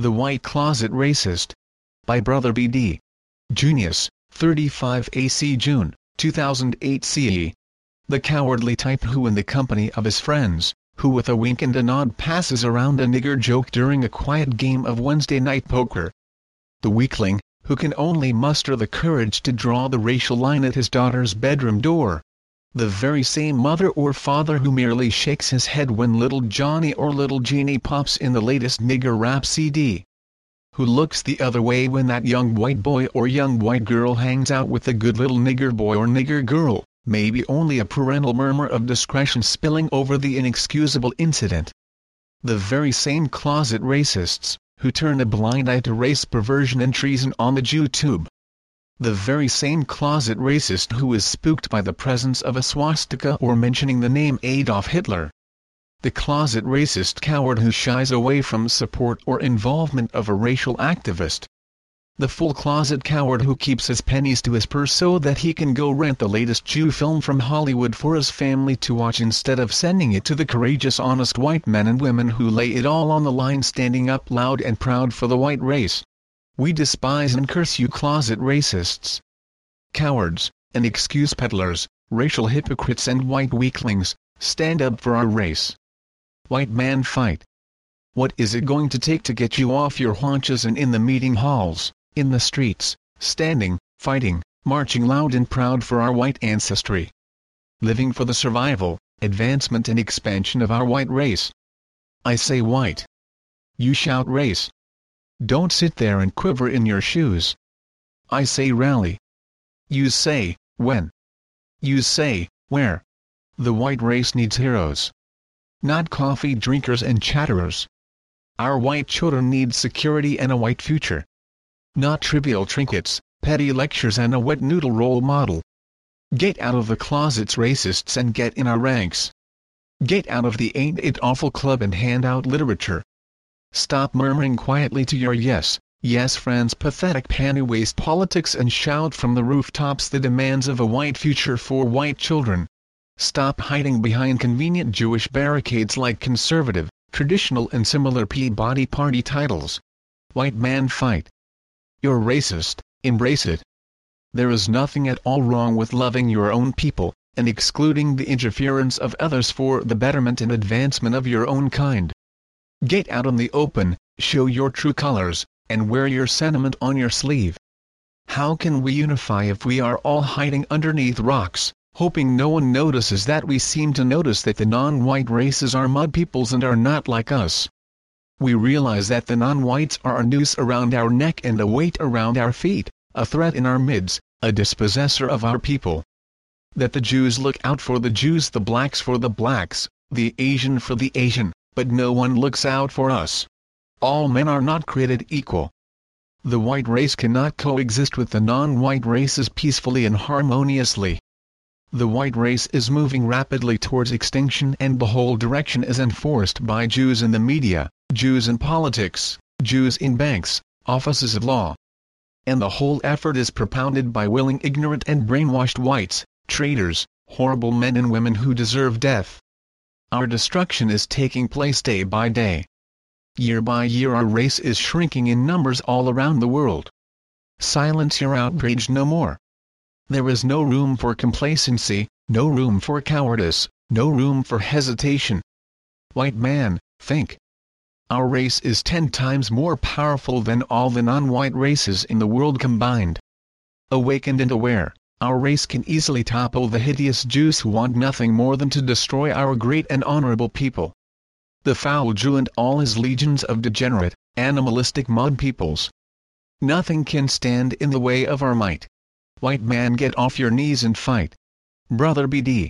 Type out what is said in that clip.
The White Closet Racist. By Brother B.D. Junius, 35 AC June, 2008 CE. The cowardly type who in the company of his friends, who with a wink and a nod passes around a nigger joke during a quiet game of Wednesday night poker. The weakling, who can only muster the courage to draw the racial line at his daughter's bedroom door. The very same mother or father who merely shakes his head when little Johnny or little Jeannie pops in the latest nigger rap CD. Who looks the other way when that young white boy or young white girl hangs out with a good little nigger boy or nigger girl, maybe only a parental murmur of discretion spilling over the inexcusable incident. The very same closet racists, who turn a blind eye to race perversion and treason on the Jew tube the very same closet racist who is spooked by the presence of a swastika or mentioning the name Adolf Hitler. The closet racist coward who shies away from support or involvement of a racial activist. The full closet coward who keeps his pennies to his purse so that he can go rent the latest Jew film from Hollywood for his family to watch instead of sending it to the courageous honest white men and women who lay it all on the line standing up loud and proud for the white race. We despise and curse you closet racists, cowards, and excuse peddlers, racial hypocrites and white weaklings, stand up for our race. White man fight. What is it going to take to get you off your haunches and in the meeting halls, in the streets, standing, fighting, marching loud and proud for our white ancestry? Living for the survival, advancement and expansion of our white race. I say white. You shout race. Don't sit there and quiver in your shoes. I say rally. You say, when. You say, where. The white race needs heroes. Not coffee drinkers and chatterers. Our white children need security and a white future. Not trivial trinkets, petty lectures and a wet noodle role model. Get out of the closets racists and get in our ranks. Get out of the Ain't It Awful Club and hand out literature. Stop murmuring quietly to your yes, yes friends' pathetic panty-waist politics and shout from the rooftops the demands of a white future for white children. Stop hiding behind convenient Jewish barricades like conservative, traditional and similar Peabody Party titles. White man fight. You're racist, embrace it. There is nothing at all wrong with loving your own people, and excluding the interference of others for the betterment and advancement of your own kind. Get out in the open, show your true colors, and wear your sentiment on your sleeve. How can we unify if we are all hiding underneath rocks, hoping no one notices that we seem to notice that the non-white races are mud peoples and are not like us? We realize that the non-whites are a noose around our neck and a weight around our feet, a threat in our midst, a dispossessor of our people. That the Jews look out for the Jews the blacks for the blacks, the Asian for the Asian, but no one looks out for us. All men are not created equal. The white race cannot coexist with the non-white races peacefully and harmoniously. The white race is moving rapidly towards extinction and the whole direction is enforced by Jews in the media, Jews in politics, Jews in banks, offices of law. And the whole effort is propounded by willing ignorant and brainwashed whites, traitors, horrible men and women who deserve death. Our destruction is taking place day by day. Year by year our race is shrinking in numbers all around the world. Silence your outrage no more. There is no room for complacency, no room for cowardice, no room for hesitation. White man, think. Our race is ten times more powerful than all the non-white races in the world combined. Awakened and aware, our race can easily topple the hideous Jews who want nothing more than to destroy our great and honorable people. The foul Jew and all his legions of degenerate, animalistic mud peoples. Nothing can stand in the way of our might. White man get off your knees and fight. Brother BD